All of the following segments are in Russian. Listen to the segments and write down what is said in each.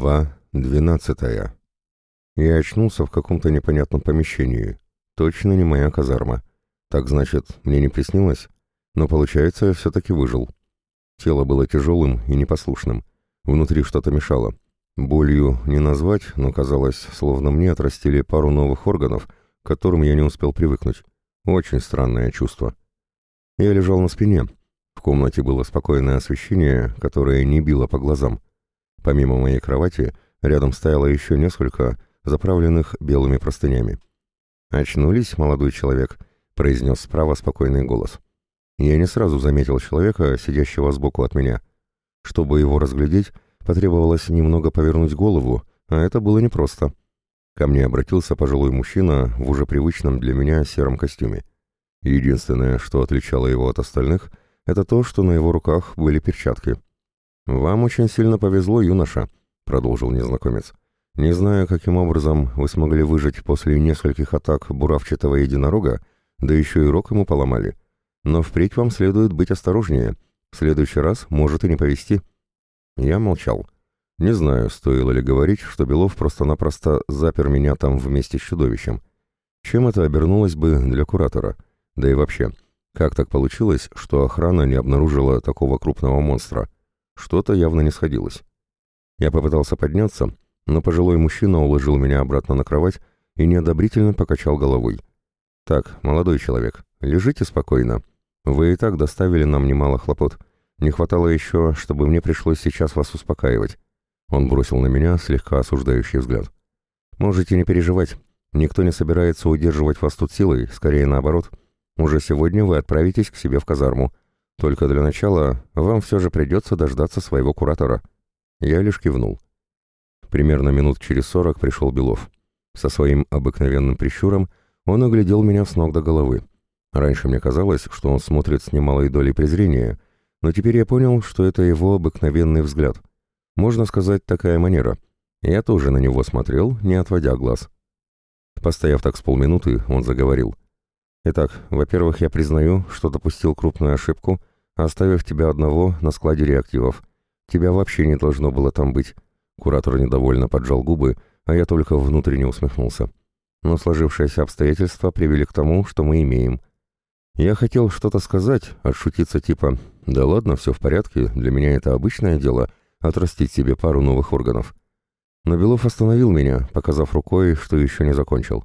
Глава двенадцатая. Я очнулся в каком-то непонятном помещении. Точно не моя казарма. Так значит, мне не приснилось? Но получается, я все-таки выжил. Тело было тяжелым и непослушным. Внутри что-то мешало. Болью не назвать, но казалось, словно мне отрастили пару новых органов, к которым я не успел привыкнуть. Очень странное чувство. Я лежал на спине. В комнате было спокойное освещение, которое не било по глазам. Помимо моей кровати, рядом стояло еще несколько, заправленных белыми простынями. «Очнулись, молодой человек», — произнес справа спокойный голос. Я не сразу заметил человека, сидящего сбоку от меня. Чтобы его разглядеть, потребовалось немного повернуть голову, а это было непросто. Ко мне обратился пожилой мужчина в уже привычном для меня сером костюме. Единственное, что отличало его от остальных, это то, что на его руках были перчатки — «Вам очень сильно повезло, юноша», — продолжил незнакомец. «Не знаю, каким образом вы смогли выжить после нескольких атак буравчатого единорога, да еще и рог ему поломали. Но впредь вам следует быть осторожнее. В следующий раз может и не повезти». Я молчал. Не знаю, стоило ли говорить, что Белов просто-напросто запер меня там вместе с чудовищем. Чем это обернулось бы для куратора? Да и вообще, как так получилось, что охрана не обнаружила такого крупного монстра? Что-то явно не сходилось. Я попытался подняться, но пожилой мужчина уложил меня обратно на кровать и неодобрительно покачал головой. «Так, молодой человек, лежите спокойно. Вы и так доставили нам немало хлопот. Не хватало еще, чтобы мне пришлось сейчас вас успокаивать». Он бросил на меня слегка осуждающий взгляд. «Можете не переживать. Никто не собирается удерживать вас тут силой, скорее наоборот. Уже сегодня вы отправитесь к себе в казарму. Только для начала вам все же придется дождаться своего куратора. Я лишь кивнул. Примерно минут через сорок пришел Белов. Со своим обыкновенным прищуром он оглядел меня с ног до головы. Раньше мне казалось, что он смотрит с немалой долей презрения, но теперь я понял, что это его обыкновенный взгляд. Можно сказать, такая манера. Я тоже на него смотрел, не отводя глаз. Постояв так с полминуты, он заговорил. «Итак, во-первых, я признаю, что допустил крупную ошибку оставив тебя одного на складе реактивов. Тебя вообще не должно было там быть». Куратор недовольно поджал губы, а я только внутренне усмехнулся. Но сложившиеся обстоятельства привели к тому, что мы имеем. Я хотел что-то сказать, отшутиться типа «Да ладно, все в порядке, для меня это обычное дело, отрастить себе пару новых органов». Но Белов остановил меня, показав рукой, что еще не закончил.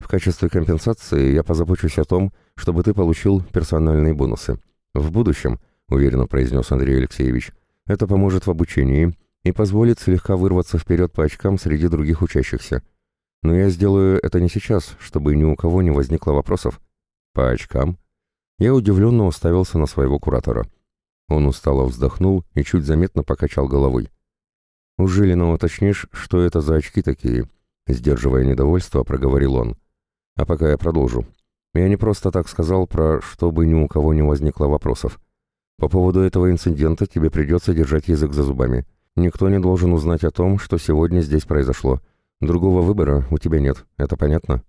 В качестве компенсации я позабочусь о том, чтобы ты получил персональные бонусы. «В будущем», — уверенно произнес Андрей Алексеевич, — «это поможет в обучении и позволит слегка вырваться вперед по очкам среди других учащихся. Но я сделаю это не сейчас, чтобы ни у кого не возникло вопросов». «По очкам?» Я удивленно уставился на своего куратора. Он устало вздохнул и чуть заметно покачал головой. «У Жилина уточнишь, что это за очки такие?» Сдерживая недовольство, проговорил он. «А пока я продолжу. Я не просто так сказал про «чтобы ни у кого не возникло вопросов». По поводу этого инцидента тебе придется держать язык за зубами. Никто не должен узнать о том, что сегодня здесь произошло. Другого выбора у тебя нет, это понятно?»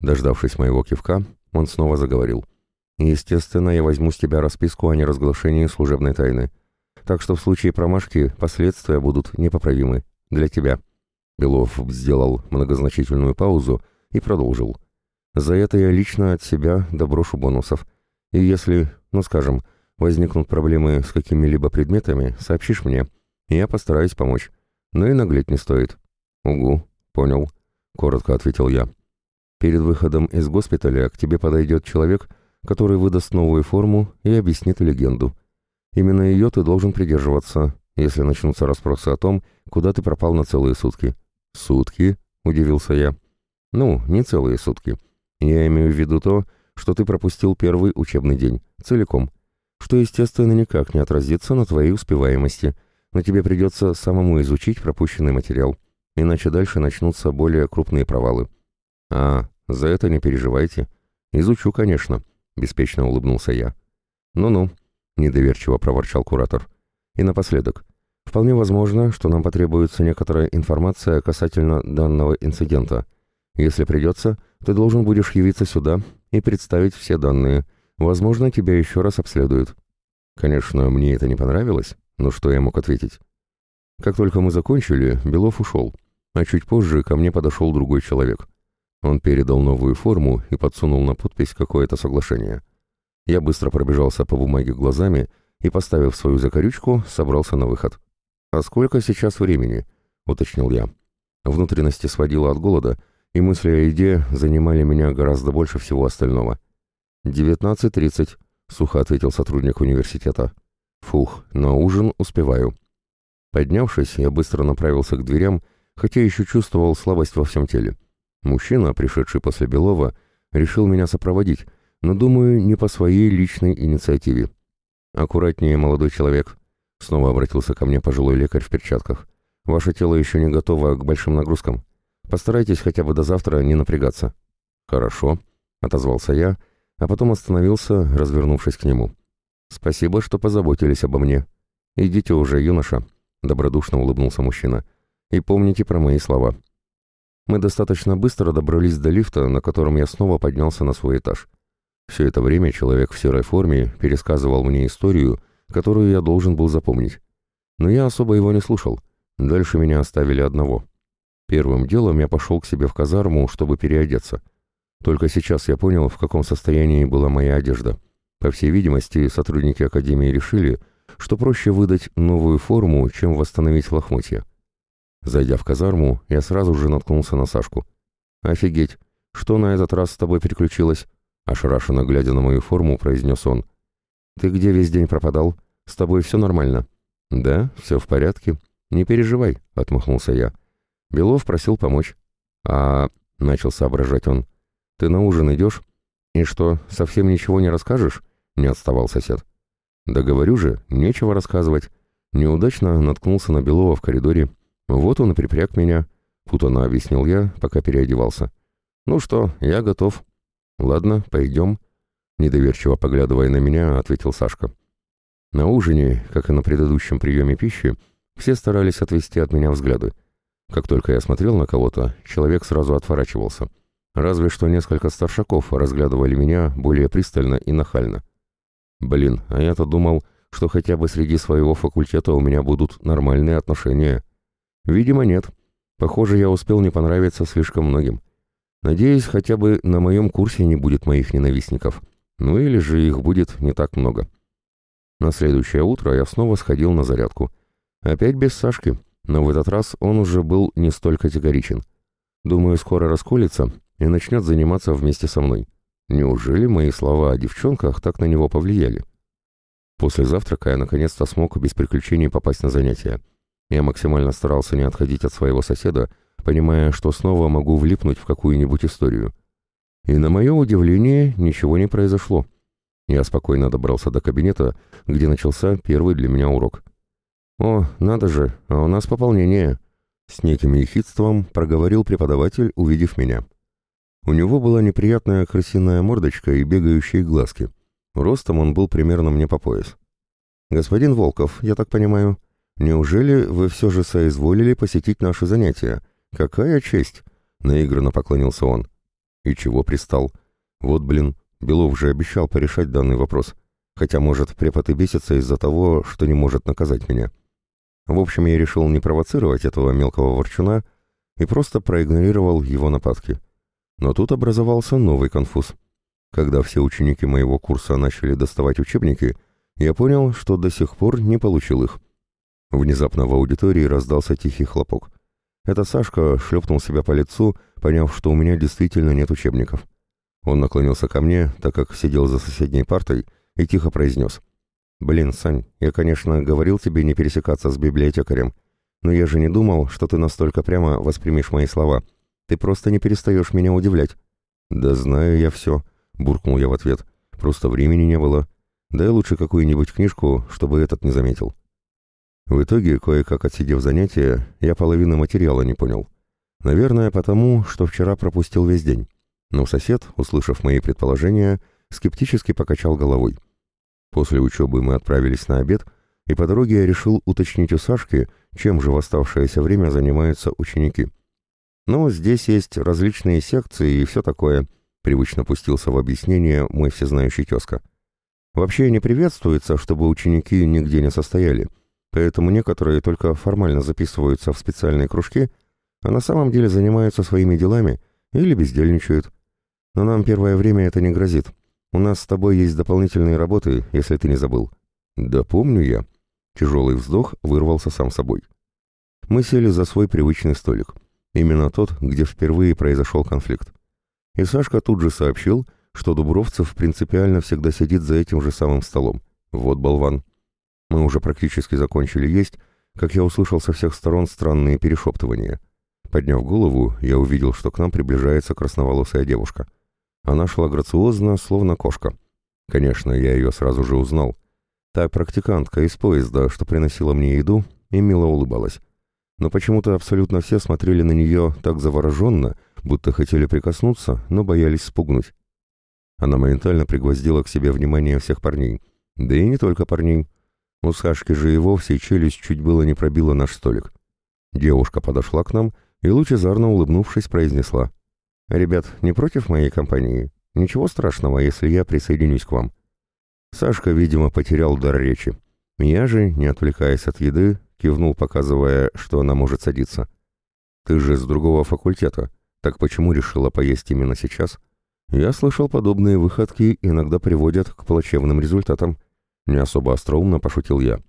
Дождавшись моего кивка, он снова заговорил. «Естественно, я возьму с тебя расписку о неразглашении служебной тайны. Так что в случае промашки последствия будут непоправимы. Для тебя». Белов сделал многозначительную паузу и продолжил. За это я лично от себя доброшу бонусов. И если, ну скажем, возникнут проблемы с какими-либо предметами, сообщишь мне, и я постараюсь помочь. Но и наглеть не стоит. Угу, понял, коротко ответил я. Перед выходом из госпиталя к тебе подойдет человек, который выдаст новую форму и объяснит легенду. Именно ее ты должен придерживаться, если начнутся расспросы о том, куда ты пропал на целые сутки. «Сутки?» — удивился я. «Ну, не целые сутки. Я имею в виду то, что ты пропустил первый учебный день, целиком, что, естественно, никак не отразится на твоей успеваемости, но тебе придется самому изучить пропущенный материал, иначе дальше начнутся более крупные провалы. А, за это не переживайте. Изучу, конечно, беспечно улыбнулся я. Ну-ну, недоверчиво проворчал куратор. И напоследок. Вполне возможно, что нам потребуется некоторая информация касательно данного инцидента. Если придется, ты должен будешь явиться сюда и представить все данные. Возможно, тебя еще раз обследуют. Конечно, мне это не понравилось, но что я мог ответить? Как только мы закончили, Белов ушел, а чуть позже ко мне подошел другой человек. Он передал новую форму и подсунул на подпись какое-то соглашение. Я быстро пробежался по бумаге глазами и, поставив свою закорючку, собрался на выход. «А сколько сейчас времени?» — уточнил я. Внутренности сводило от голода, и мысли о еде занимали меня гораздо больше всего остального. «Девятнадцать тридцать», — сухо ответил сотрудник университета. «Фух, на ужин успеваю». Поднявшись, я быстро направился к дверям, хотя еще чувствовал слабость во всем теле. Мужчина, пришедший после Белова, решил меня сопроводить, но, думаю, не по своей личной инициативе. «Аккуратнее, молодой человек», — снова обратился ко мне пожилой лекарь в перчатках. «Ваше тело еще не готово к большим нагрузкам. Постарайтесь хотя бы до завтра не напрягаться». «Хорошо», — отозвался я, а потом остановился, развернувшись к нему. «Спасибо, что позаботились обо мне. Идите уже, юноша», — добродушно улыбнулся мужчина. «И помните про мои слова». Мы достаточно быстро добрались до лифта, на котором я снова поднялся на свой этаж. Все это время человек в серой форме пересказывал мне историю, которую я должен был запомнить. Но я особо его не слушал. Дальше меня оставили одного. Первым делом я пошел к себе в казарму, чтобы переодеться. Только сейчас я понял, в каком состоянии была моя одежда. По всей видимости, сотрудники Академии решили, что проще выдать новую форму, чем восстановить лохмотья. Зайдя в казарму, я сразу же наткнулся на Сашку. «Офигеть! Что на этот раз с тобой приключилось?» Ошарашенно глядя на мою форму, произнес он. «Ты где весь день пропадал? С тобой все нормально?» «Да, все в порядке. Не переживай», — отмахнулся я. Белов просил помочь. «А...» — начал соображать он. «Ты на ужин идешь? И что, совсем ничего не расскажешь?» — не отставал сосед. «Да говорю же, нечего рассказывать. Неудачно наткнулся на Белова в коридоре. Вот он и припряг меня», — путанно объяснил я, пока переодевался. «Ну что, я готов». «Ладно, пойдем», — недоверчиво поглядывая на меня, ответил Сашка. На ужине, как и на предыдущем приеме пищи, все старались отвести от меня взгляды. Как только я смотрел на кого-то, человек сразу отворачивался. Разве что несколько старшаков разглядывали меня более пристально и нахально. Блин, а я-то думал, что хотя бы среди своего факультета у меня будут нормальные отношения. Видимо, нет. Похоже, я успел не понравиться слишком многим. Надеюсь, хотя бы на моем курсе не будет моих ненавистников. Ну или же их будет не так много. На следующее утро я снова сходил на зарядку. Опять без Сашки, но в этот раз он уже был не столь категоричен. Думаю, скоро расколется и начнет заниматься вместе со мной. Неужели мои слова о девчонках так на него повлияли? После завтрака я наконец-то смог без приключений попасть на занятия. Я максимально старался не отходить от своего соседа, понимая, что снова могу влипнуть в какую-нибудь историю. И на мое удивление ничего не произошло. Я спокойно добрался до кабинета, где начался первый для меня урок. «О, надо же, а у нас пополнение!» С неким ехидством проговорил преподаватель, увидев меня. У него была неприятная крысиная мордочка и бегающие глазки. Ростом он был примерно мне по пояс. «Господин Волков, я так понимаю, неужели вы все же соизволили посетить наши занятия?» «Какая честь!» — наигранно поклонился он. «И чего пристал? Вот, блин, Белов же обещал порешать данный вопрос. Хотя, может, препод и бесится из-за того, что не может наказать меня. В общем, я решил не провоцировать этого мелкого ворчуна и просто проигнорировал его нападки. Но тут образовался новый конфуз. Когда все ученики моего курса начали доставать учебники, я понял, что до сих пор не получил их. Внезапно в аудитории раздался тихий хлопок. Это Сашка шлепнул себя по лицу, поняв, что у меня действительно нет учебников. Он наклонился ко мне, так как сидел за соседней партой, и тихо произнес. «Блин, Сань, я, конечно, говорил тебе не пересекаться с библиотекарем, но я же не думал, что ты настолько прямо воспримешь мои слова. Ты просто не перестаешь меня удивлять». «Да знаю я все», — буркнул я в ответ. «Просто времени не было. Дай лучше какую-нибудь книжку, чтобы этот не заметил». В итоге, кое-как отсидев занятия, я половину материала не понял. Наверное, потому, что вчера пропустил весь день. Но сосед, услышав мои предположения, скептически покачал головой. После учебы мы отправились на обед, и по дороге я решил уточнить у Сашки, чем же в оставшееся время занимаются ученики. «Ну, здесь есть различные секции и все такое», — привычно пустился в объяснение мой всезнающий тезка. «Вообще не приветствуется, чтобы ученики нигде не состояли» поэтому некоторые только формально записываются в специальные кружки, а на самом деле занимаются своими делами или бездельничают. Но нам первое время это не грозит. У нас с тобой есть дополнительные работы, если ты не забыл». «Да помню я». Тяжелый вздох вырвался сам собой. Мы сели за свой привычный столик. Именно тот, где впервые произошел конфликт. И Сашка тут же сообщил, что Дубровцев принципиально всегда сидит за этим же самым столом. Вот болван. Мы уже практически закончили есть, как я услышал со всех сторон странные перешептывания. Подняв голову, я увидел, что к нам приближается красноволосая девушка. Она шла грациозно, словно кошка. Конечно, я ее сразу же узнал. Та практикантка из поезда, что приносила мне еду, и мило улыбалась. Но почему-то абсолютно все смотрели на нее так завороженно, будто хотели прикоснуться, но боялись спугнуть. Она моментально пригвоздила к себе внимание всех парней. Да и не только парней. У Сашки же и вовсе челюсть чуть было не пробила наш столик. Девушка подошла к нам и, лучезарно улыбнувшись, произнесла. «Ребят, не против моей компании? Ничего страшного, если я присоединюсь к вам». Сашка, видимо, потерял дар речи. Я же, не отвлекаясь от еды, кивнул, показывая, что она может садиться. «Ты же с другого факультета. Так почему решила поесть именно сейчас?» Я слышал, подобные выходки иногда приводят к плачевным результатам. Не особо остроумно пошутил я.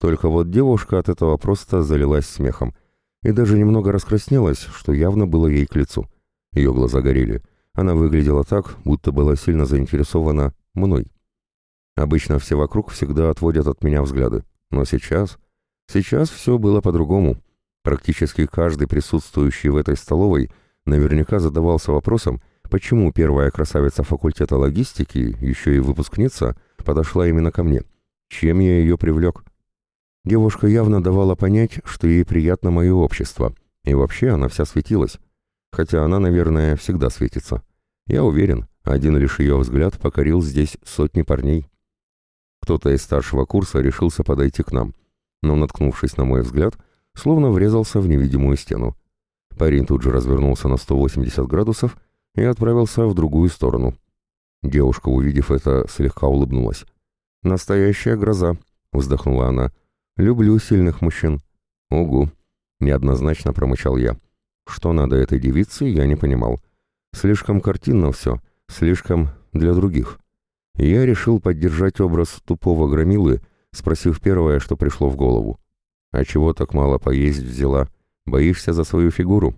Только вот девушка от этого просто залилась смехом и даже немного раскраснелась, что явно было ей к лицу. Ее глаза горели. Она выглядела так, будто была сильно заинтересована мной. Обычно все вокруг всегда отводят от меня взгляды. Но сейчас... Сейчас все было по-другому. Практически каждый присутствующий в этой столовой наверняка задавался вопросом, почему первая красавица факультета логистики, еще и выпускница, подошла именно ко мне. Чем я ее привлек? Девушка явно давала понять, что ей приятно мое общество. И вообще она вся светилась. Хотя она, наверное, всегда светится. Я уверен, один лишь ее взгляд покорил здесь сотни парней. Кто-то из старшего курса решился подойти к нам, но, наткнувшись на мой взгляд, словно врезался в невидимую стену. Парень тут же развернулся на 180 градусов и отправился в другую сторону. Девушка, увидев это, слегка улыбнулась. «Настоящая гроза», — вздохнула она. «Люблю сильных мужчин». «Угу», — неоднозначно промычал я. Что надо этой девице, я не понимал. Слишком картинно все, слишком для других. Я решил поддержать образ тупого громилы, спросив первое, что пришло в голову. «А чего так мало поесть взяла? Боишься за свою фигуру?»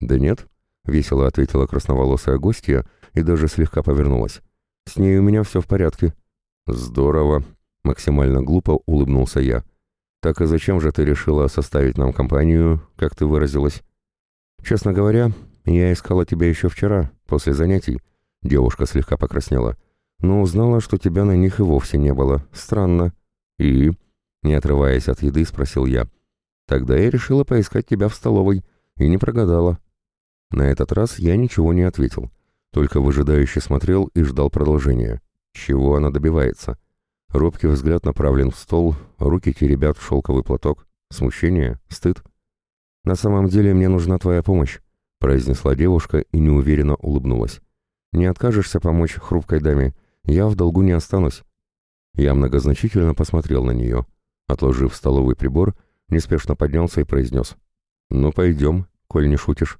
«Да нет», — весело ответила красноволосая гостья и даже слегка повернулась. «С ней у меня все в порядке». «Здорово», — максимально глупо улыбнулся я. «Так и зачем же ты решила составить нам компанию, как ты выразилась?» «Честно говоря, я искала тебя еще вчера, после занятий». Девушка слегка покраснела. «Но узнала, что тебя на них и вовсе не было. Странно». «И?» Не отрываясь от еды, спросил я. «Тогда я решила поискать тебя в столовой. И не прогадала». На этот раз я ничего не ответил, только выжидающе смотрел и ждал продолжения. Чего она добивается? Робкий взгляд направлен в стол, руки теребят в шелковый платок. Смущение? Стыд? «На самом деле мне нужна твоя помощь», — произнесла девушка и неуверенно улыбнулась. «Не откажешься помочь хрупкой даме? Я в долгу не останусь». Я многозначительно посмотрел на нее. Отложив столовый прибор, неспешно поднялся и произнес. «Ну, пойдем, коль не шутишь».